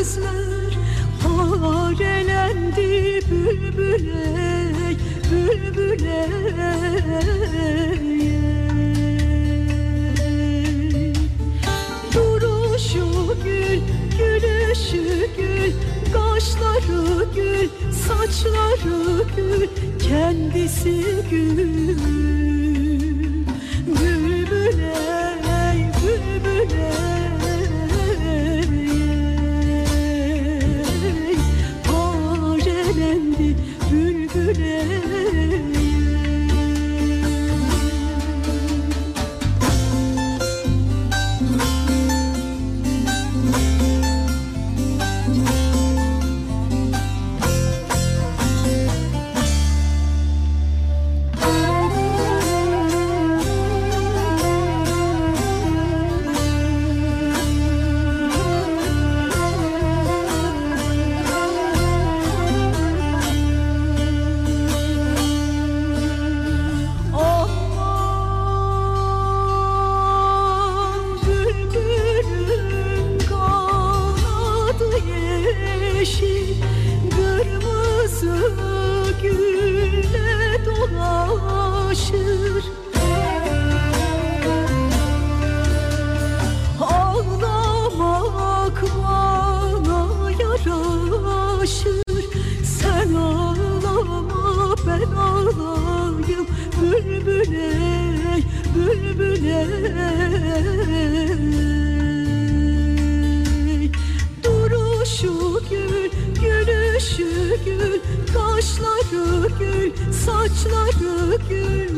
gözler harelendi bülbüle bülbüle. Duruşu gül, gülüşü gül, kaşları gül, saçları gül, kendisi gül. Duruşu gül, gülüşü gül Kaşları gül, saçları gül